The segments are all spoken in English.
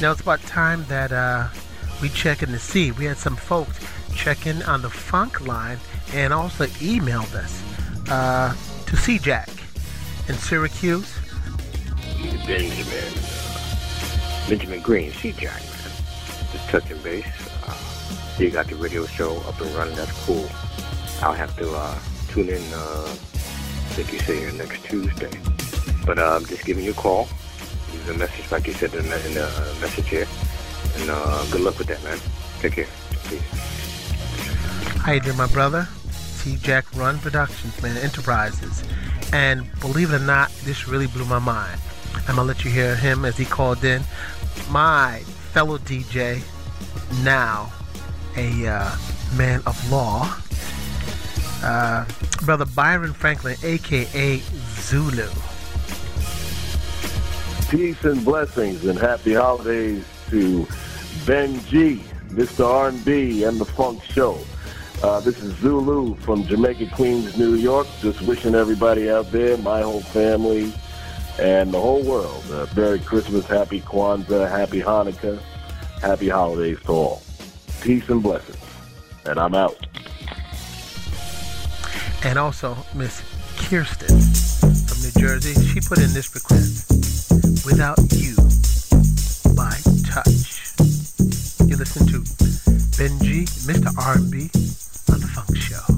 Now it's about time that uh, we check in to see. We had some folks check in on the funk line and also emailed us uh, to Jack in Syracuse. Benjamin, uh, Benjamin Green, see Jack, man. Just touching base. You got the radio show up and running. That's cool. I'll have to uh, tune in, uh, I think you say here next Tuesday. But I'm just giving you a call. A message, like you said in the, in the message here. And uh, good luck with that, man. Take care. Peace. Doing, my brother? C. Jack Run Productions, man, Enterprises. And believe it or not, this really blew my mind. I'm gonna let you hear him as he called in. My fellow DJ, now a uh, man of law, uh, brother Byron Franklin, aka Zulu. Peace and blessings and happy holidays to Ben G, Mr. R&B, and the Funk Show. Uh, this is Zulu from Jamaica, Queens, New York. Just wishing everybody out there, my whole family, and the whole world, uh, Merry Christmas, Happy Kwanzaa, Happy Hanukkah, Happy Holidays to all. Peace and blessings. And I'm out. And also Miss Kirsten from New Jersey. She put in this request. Without You by Touch. You listen to Ben G, Mr. R&B on the Funk Show.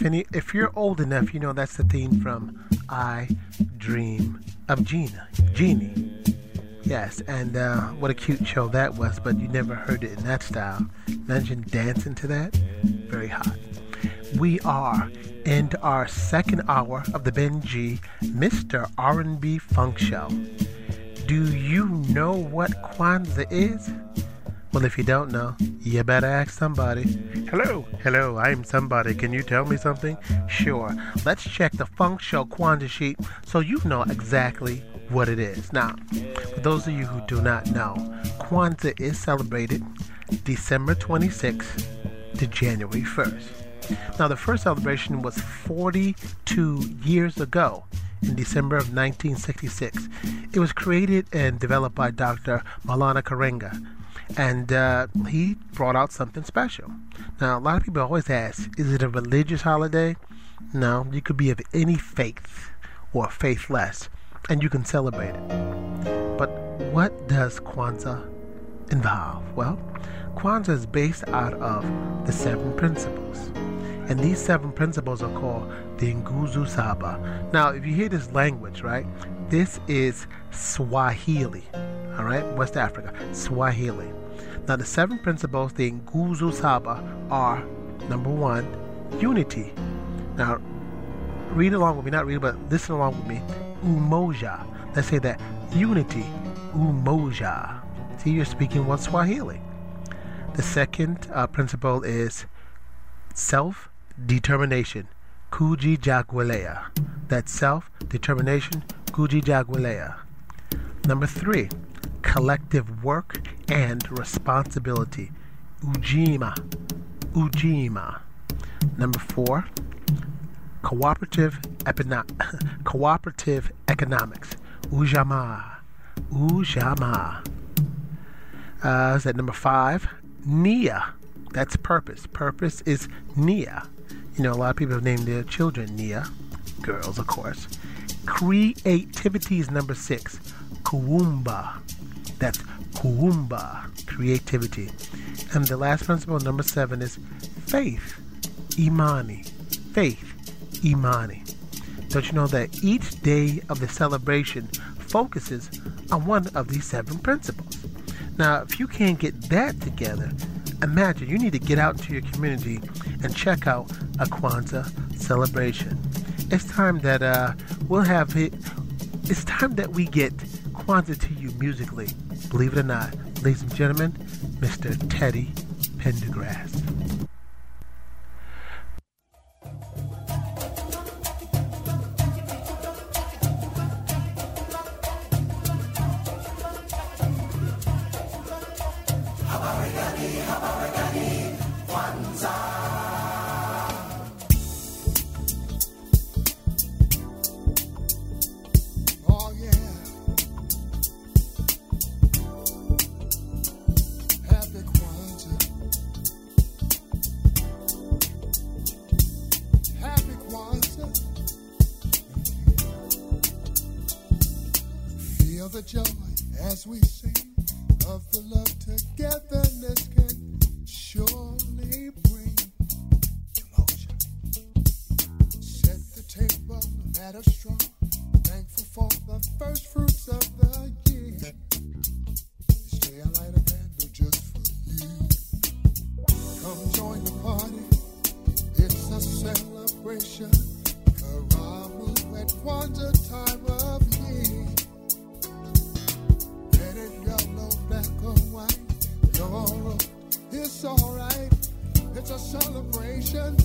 If any, if you're old enough, you know that's the theme from "I Dream of Gina." Genie. Yes, and uh, what a cute show that was, but you never heard it in that style. Imagine dancing to that. Very hot. We are into our second hour of the Ben G Mr. R&B Funk Show. Do you know what Kwanzaa is? Well, if you don't know, you better ask somebody. Hello, hello, I'm somebody. Can you tell me something? Sure. Let's check the Funk Show Kwanzaa sheet so you know exactly what it is. Now, for those of you who do not know, Kwanzaa is celebrated December 26th to January 1st. Now, the first celebration was 42 years ago in December of 1966. It was created and developed by Dr. Maulana Karenga, and uh, he brought out something special. Now, a lot of people always ask, is it a religious holiday? No, you could be of any faith or faithless, and you can celebrate it. But what does Kwanzaa involve? Well, Kwanzaa is based out of the seven principles. And these seven principles are called the Nguzo Saba. Now, if you hear this language, right, this is Swahili, all right, West Africa, Swahili. Now, the seven principles, the Nguzo Saba, are number one, unity. Now, read along with me, not read, but listen along with me. Umoja. Let's say that unity, Umoja. See, you're speaking one Swahili. The second uh, principle is self determination, Kujichagulia. That's self determination, Kujichagulia. Number three, collective work and responsibility, Ujima. Ujima. Number four, cooperative, epino- cooperative economics, Ujamaa. Ujamaa. Uh, is that number five? Nia. That's purpose. Purpose is Nia. You know, a lot of people have named their children Nia. Girls, of course. Creativity is number six. Kuumba. That's Kuumba. Creativity. And the last principle, number seven, is faith. Imani. Faith. Imani. Don't you know that each day of the celebration focuses on one of these seven principles? Now, if you can't get that together, imagine you need to get out into your community and check out a Kwanzaa celebration. It's time that uh, we'll have it. It's time that we get Kwanzaa to you musically. Believe it or not, ladies and gentlemen, Mr. Teddy Pendergrass. Join the party. It's a celebration. Time of year. Red yellow, black or white. It's alright. It's a celebration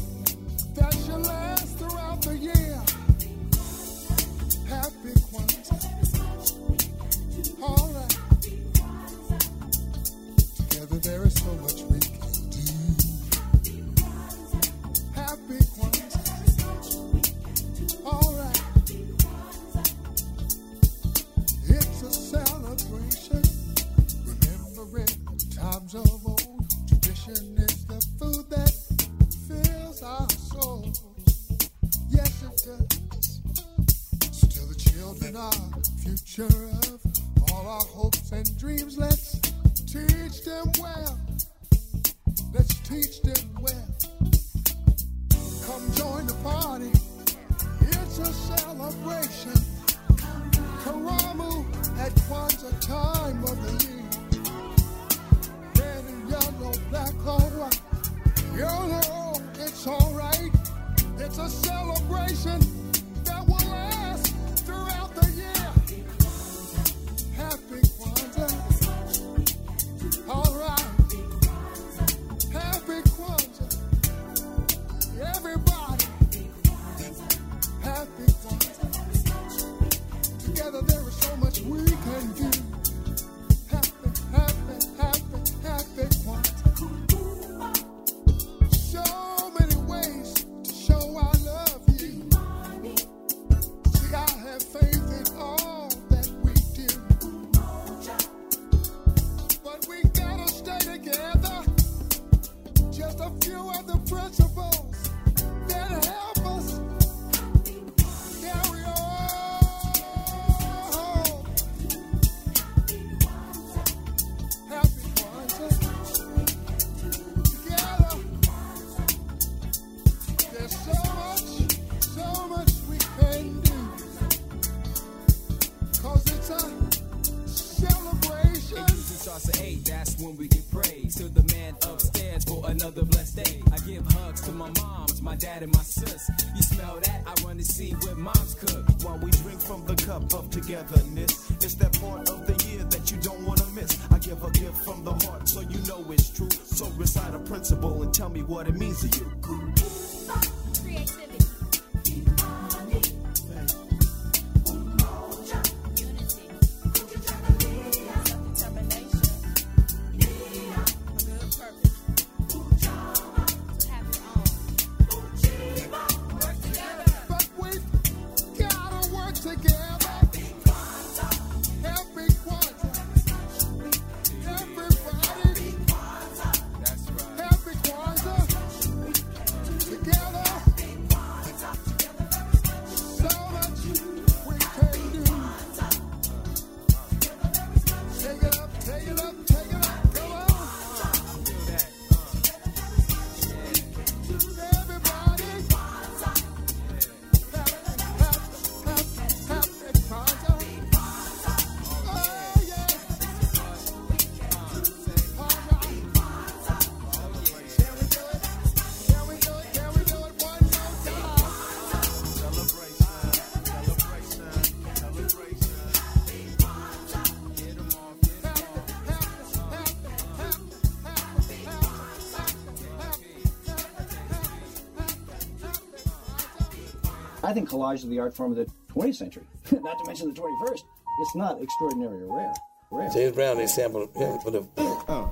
think collage is the art form of the 20th century, not to mention the 21st. It's not extraordinary or rare. rare. James Brown, they sampled yeah, for the. Oh.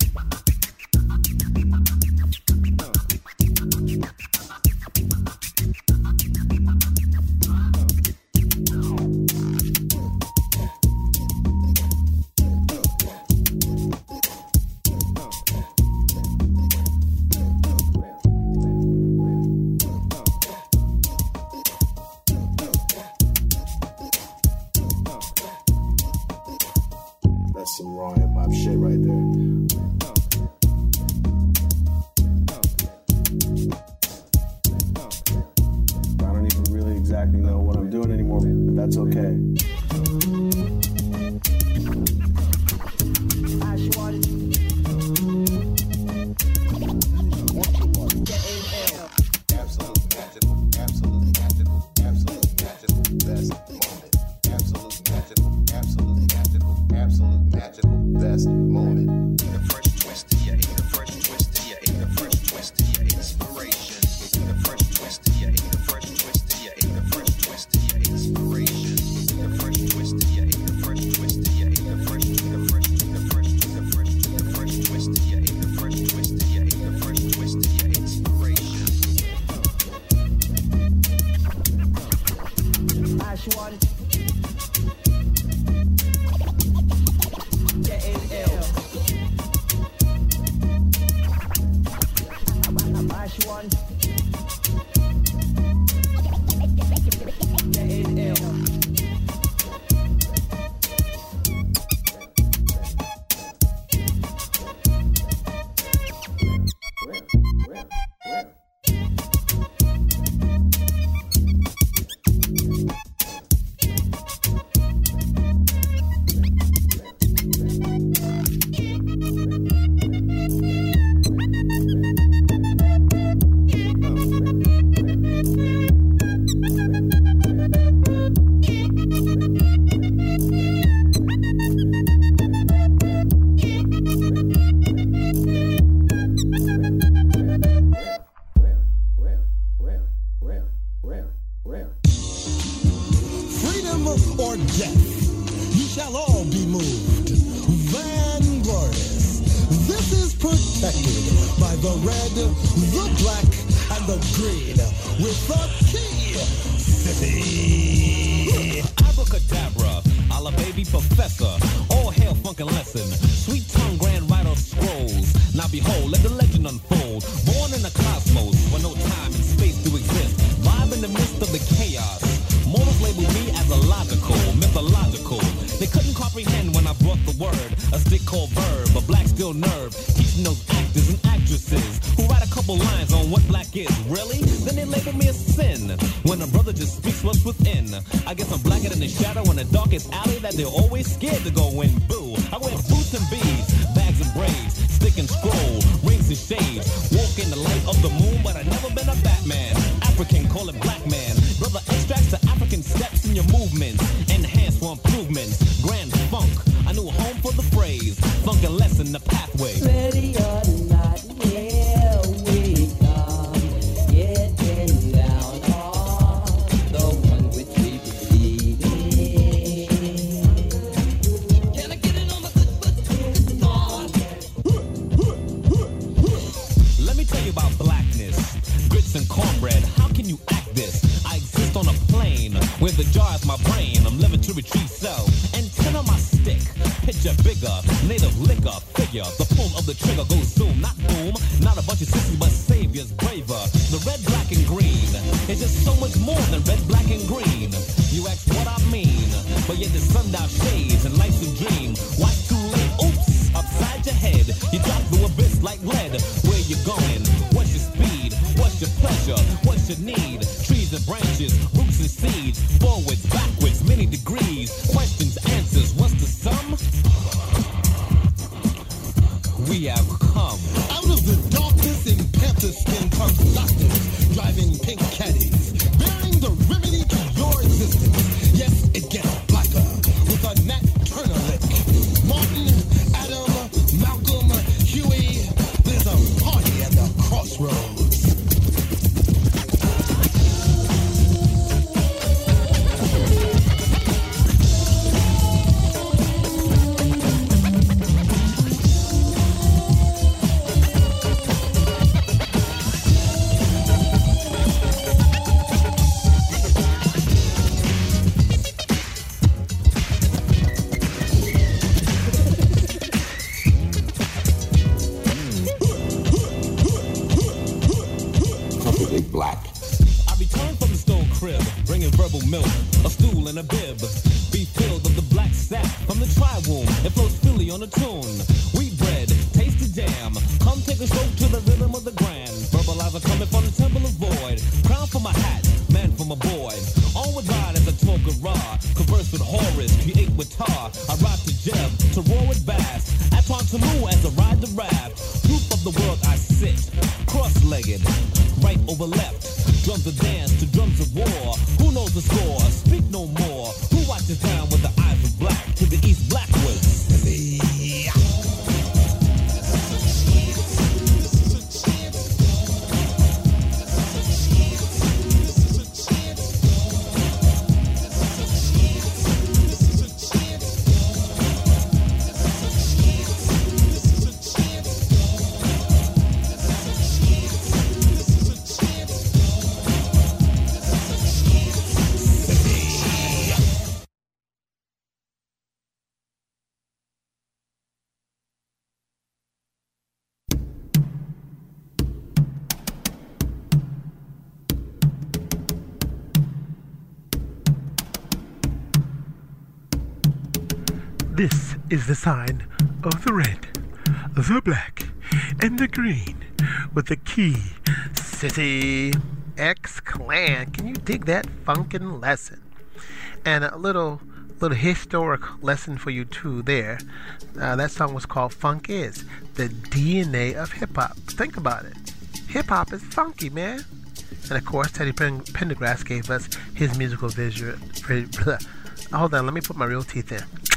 Funk and lesson the pathway. Ready is the sign of the red, the black, and the green with the key city X clan. Can you dig that funkin' lesson? And a little little historic lesson for you too there. Uh, that song was called Funk Is, the DNA of hip hop. Think about it. Hip hop is funky, man. And of course, Teddy Pendergrass gave us his musical visual. Hold on, let me put my real teeth in.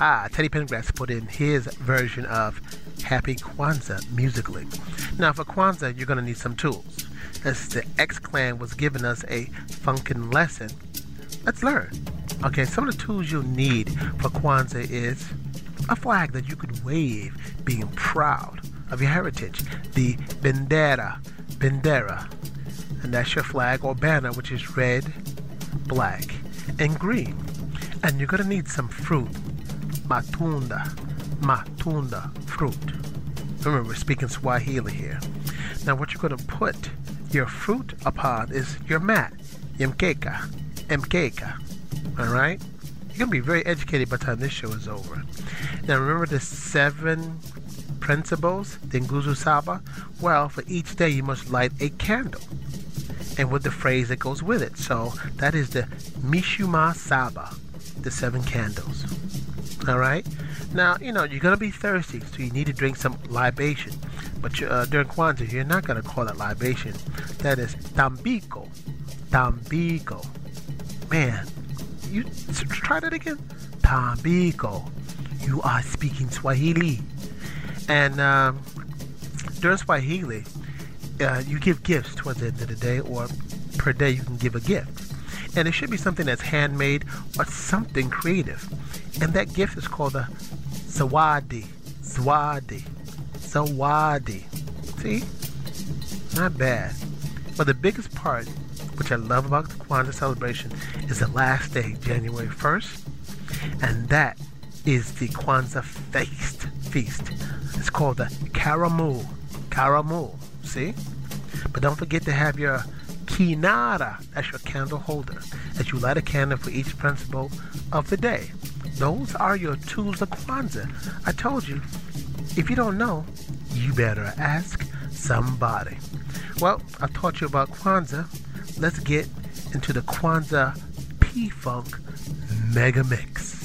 Ah, Teddy Pendergrass put in his version of Happy Kwanzaa musically. Now, for Kwanzaa, you're going to need some tools. As the X Clan was giving us a funkin' lesson, let's learn. Okay, some of the tools you'll need for Kwanzaa is a flag that you could wave, being proud of your heritage. The Bendera, Bendera, and that's your flag or banner, which is red, black, and green. And you're gonna need some fruit, matunda, matunda, fruit. Remember, we're speaking Swahili here. Now, what you're gonna put your fruit upon is your mat, mkeka, mkeka. All right? You're gonna be very educated by the time this show is over. Now, remember the seven principles, the Nguzo Saba? Well, for each day, you must light a candle and with the phrase that goes with it. So that is the Mishumaa Saba, the seven candles. All right. Now you know you're gonna be thirsty, so you need to drink some libation. But uh, during Kwanzaa, you're not gonna call it libation. That is tambiko, tambiko. Man, you try that again. Tambiko. You are speaking Swahili, and um, during Swahili, uh, you give gifts towards the end of the day, or per day you can give a gift. And it should be something that's handmade or something creative. And that gift is called a zawadi. Zawadi. Zawadi. See? Not bad. But the biggest part, which I love about the Kwanzaa celebration, is the last day, January 1st. And that is the Kwanzaa feast. Feast. It's called the Karamu. Karamu. See? But don't forget to have your kinara, that's your candle holder, as you light a candle for each principle of the day. Those are your tools of Kwanzaa. I told you, if you don't know, you better ask somebody. Well, I taught you about Kwanzaa. Let's get into the Kwanzaa P Funk Mega Mix.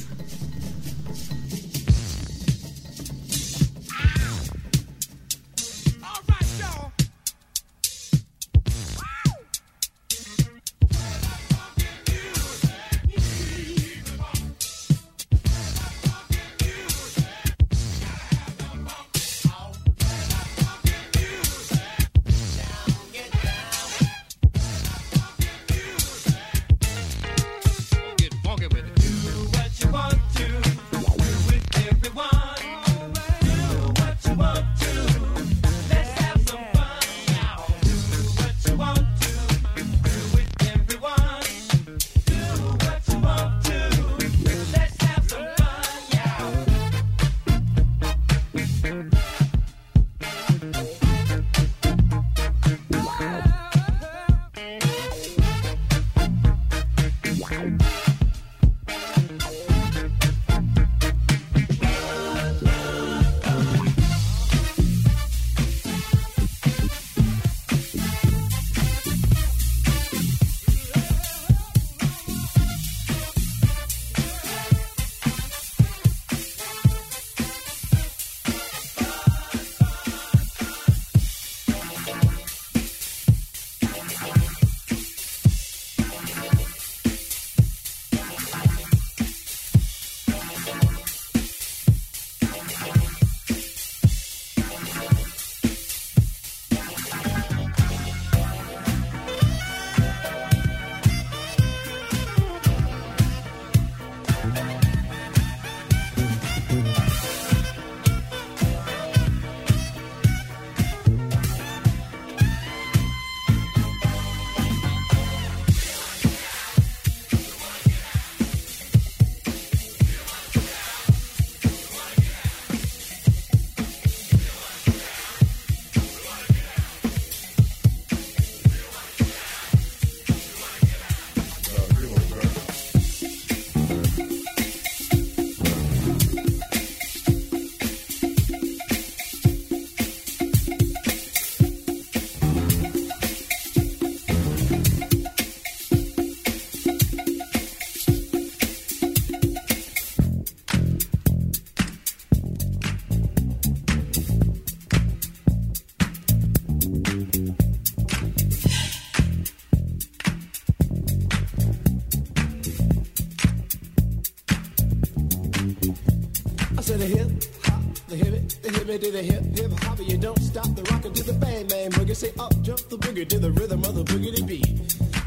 Hip to the hip hip hop. You don't stop the rockin' to the bang bang boogie. Say up jump the boogie to the rhythm of the boogie beat.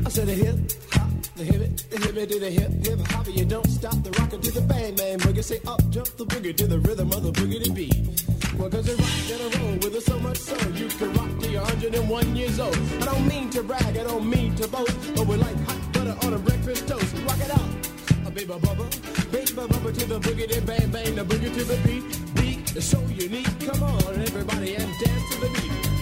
I said the hip hop, the hip the hip it to the hip hip hop. You don't stop the rockin' to the bang bang boogie. Say up jump the boogie to the rhythm of the boogie beat. Well, cause it rock and a roll with it so much so you can rock till you're 101 years old. I don't mean to brag, I don't mean to boast, but we're like hot butter on a breakfast toast. Rock it out, a baby bubba, baby bubba to the boogie, bang bang, the boogie to the beat. Is so unique. Come on, everybody, and dance to the beat.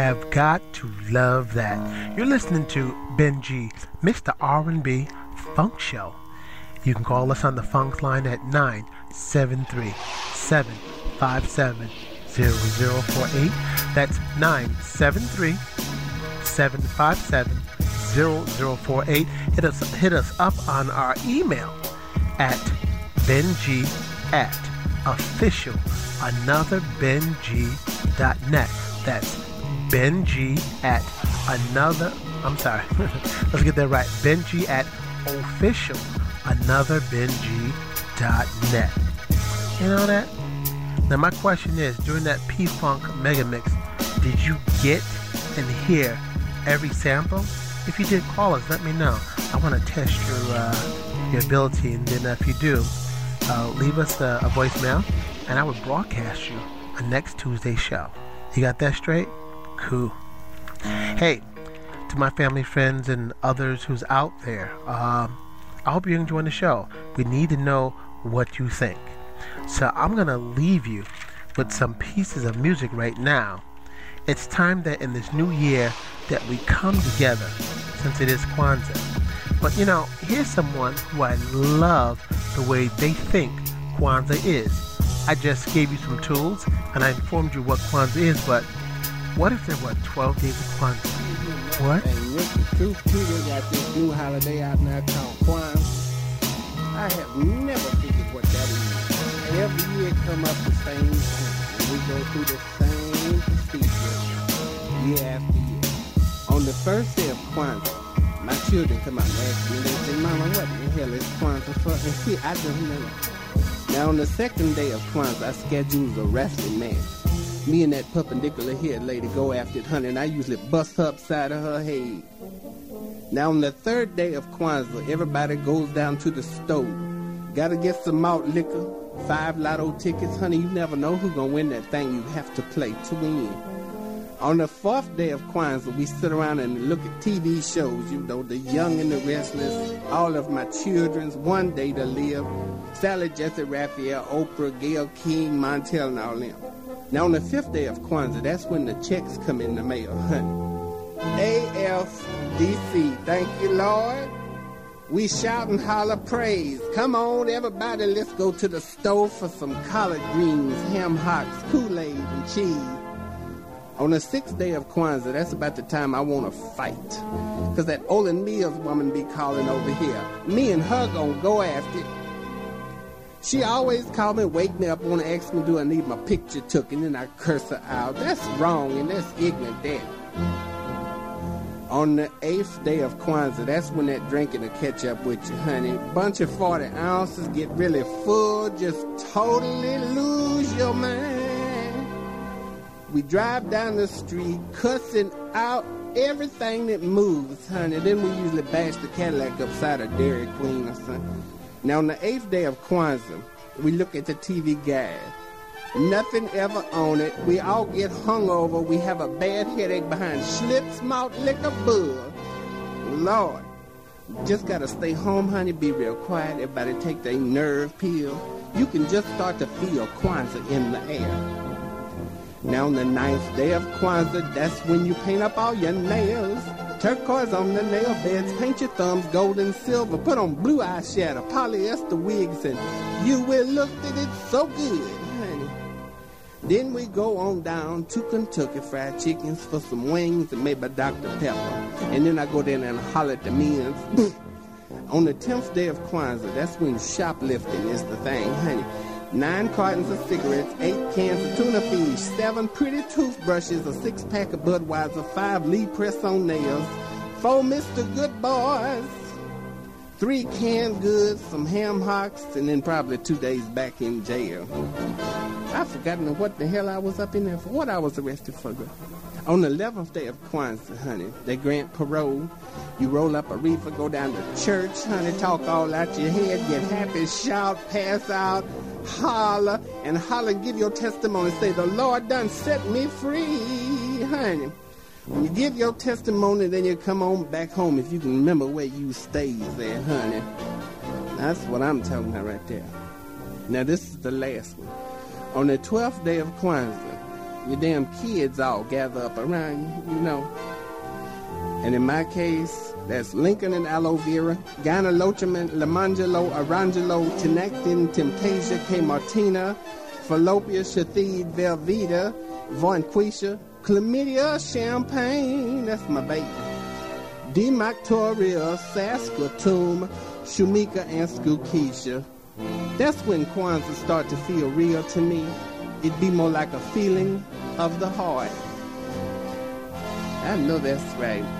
Have got to love that. You're listening to Ben G, Mr. R&B Funk Show. You can call us on the funk line at 973 757 0048. That's 973 757 0048. Hit us, hit us up on our email at benji at official anotherbenji.net. That's benji at another, I'm sorry, let's get that right. Benji at official anotherbenji.net. You know that? Now my question is, during that P-Funk Mega Mix, did you get and hear every sample? If you did, call us. Let me know. I want to test your uh, your ability, and then if you do, uh, leave us a, a voicemail, and I will broadcast you a next Tuesday show. You got that straight? Cool. Hey, to my family, friends, and others who's out there, um, I hope you're enjoying the show. We need to know what you think. So I'm gonna leave you with some pieces of music right now. It's time that in this new year that we come together since it is Kwanzaa. But you know, here's someone who I love the way they think Kwanzaa is. I just gave you some tools and I informed you what Kwanzaa is, but what if there were 12 days of Kwanzaa? What? Hey, Mr. Truth too, they got this new holiday out now called Kwanzaa. I have never figured what that is. Every year it come up the same time. And we go through the same procedure year after year. On the first day of Kwanzaa, my children come out and ask me, they say, Mama, what in the hell is Kwanzaa for? And see, I don't know. Now on the second day of Kwanzaa, I schedule a wrestling match. Me and that perpendicular head lady go after it, honey, and I usually bust her upside of her head. Now on the third day of Kwanzaa, everybody goes down to the stove. Gotta get some malt liquor, five lotto tickets, honey. You never know who's gonna win that thing. You have to play to win. On the fourth day of Kwanzaa, we sit around and look at TV shows, you know, The Young and the Restless, all of my children's One Day to Live, Sally Jessy Raphael, Oprah, Gayle King, Montel, and all them. Now, on the fifth day of Kwanzaa, that's when the checks come in the mail, honey. AFDC, thank you, Lord. We shout and holler praise. Come on, everybody, let's go to the stove for some collard greens, ham hocks, Kool-Aid, and cheese. On the sixth day of Kwanzaa, that's about the time I want to fight. Because that Olan Mills woman be calling over here. Me and her gonna go after it. She always call me, wake me up, want to ask me, do I need my picture took? And then I curse her out. That's wrong and that's ignorant. On the eighth day of Kwanzaa, that's when that drinking will catch up with you, honey. Bunch of 40 ounces, get really full, just totally lose your mind. We drive down the street, cussing out everything that moves, honey. Then we usually bash the Cadillac upside a Dairy Queen or something. Now, on the eighth day of Kwanzaa, we look at the TV guide. Nothing ever on it. We all get hungover. We have a bad headache behind Schlitz malt liquor bug. Lord, just gotta stay home, honey. Be real quiet. Everybody take their nerve pill. You can just start to feel Kwanzaa in the air. Now on the ninth day of Kwanzaa, that's when you paint up all your nails. Turquoise on the nail beds, paint your thumbs gold and silver. Put on blue eyeshadow, polyester wigs, and you will look at it so good, honey. Then we go on down to Kentucky Fried Chickens for some wings and maybe Dr. Pepper. And then I go down and holler at the men's. on the 10th day of Kwanzaa, that's when shoplifting is the thing, honey. Nine cartons of cigarettes, eight cans of tuna fish, seven pretty toothbrushes, a six pack of Budweiser, five Lee press on nails, four Mr. Good Boys, three canned goods, some ham hocks, and then probably two days back in jail. I've forgotten what the hell I was up in there for, what I was arrested for. On the 11th day of Kwanzaa, honey, they grant parole. You roll up a reefer, go down to church, honey, talk all out your head, get happy, shout, pass out, holler, and holler, give your testimony. Say, the Lord done set me free, honey. When you give your testimony, then you come on back home if you can remember where you stayed there, honey. That's what I'm talking about right there. Now, this is the last one. On the 12th day of Kwanzaa, your damn kids all gather up around you, you know. And in my case, that's Lincoln and aloe vera, Gynolochum Lamangelo, Arangelo, Tinectin, Temptasia, K. Martina, Fallopia, Shathid, Velveeta, Vonquisha, Chlamydia, Champagne, that's my baby. Demactoria, Saskatoon, Shumika, and Skukisha. That's when Kwanzaa start to feel real to me. It'd be more like a feeling of the heart. I know that's right.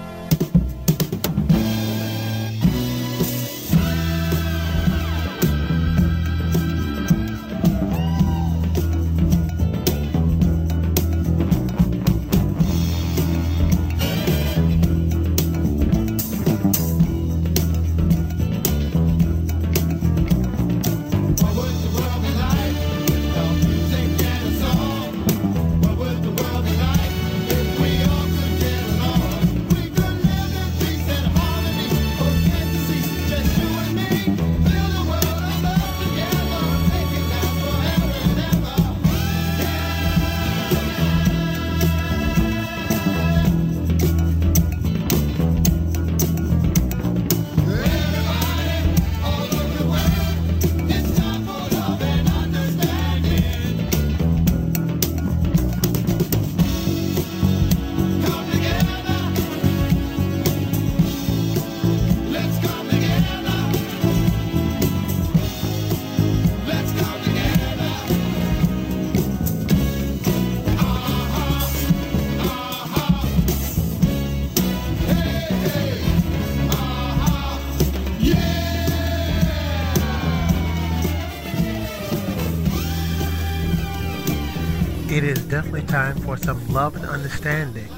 Definitely time for some love and understanding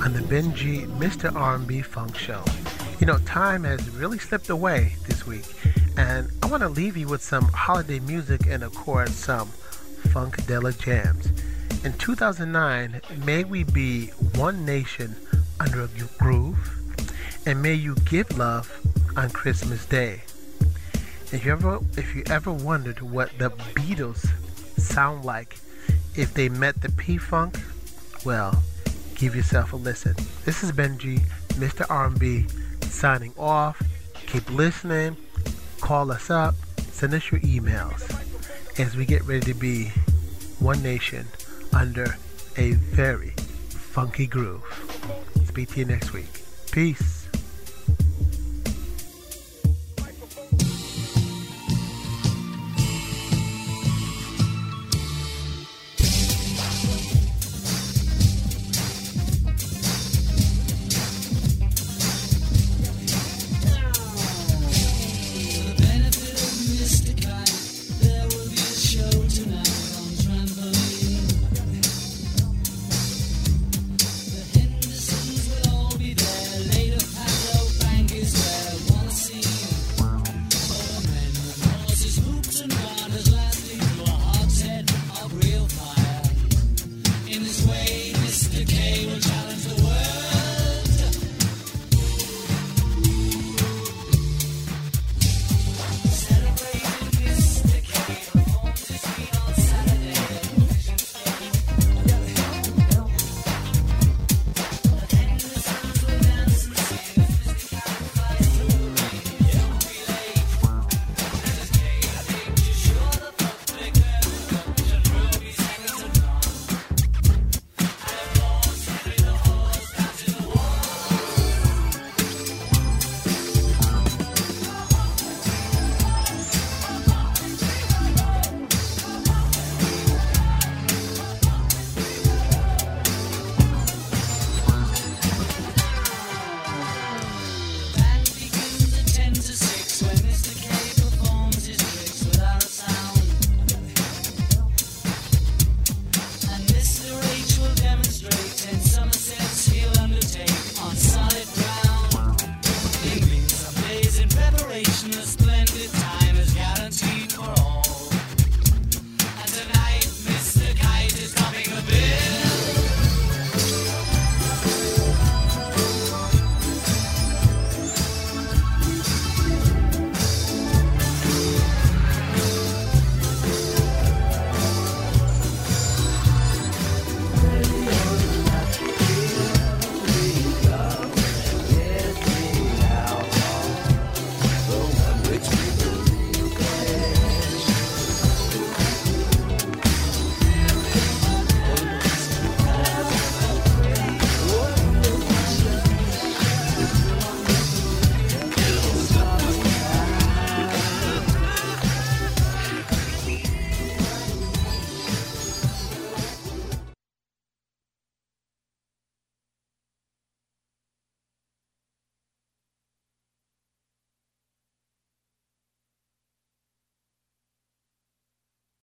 on the Ben G Mr. R&B Funk Show. You know, time has really slipped away this week, and I want to leave you with some holiday music and, of course, some funkadelic jams. In 2009, may we be one nation under a groove, and may you give love on Christmas Day. If you ever, if you ever wondered what the Beatles sound like if they met the P Funk, well, give yourself a listen. This is Ben G, Mr. R&B, signing off. Keep listening. Call us up. Send us your emails as we get ready to be one nation under a very funky groove. Speak to you next week. Peace.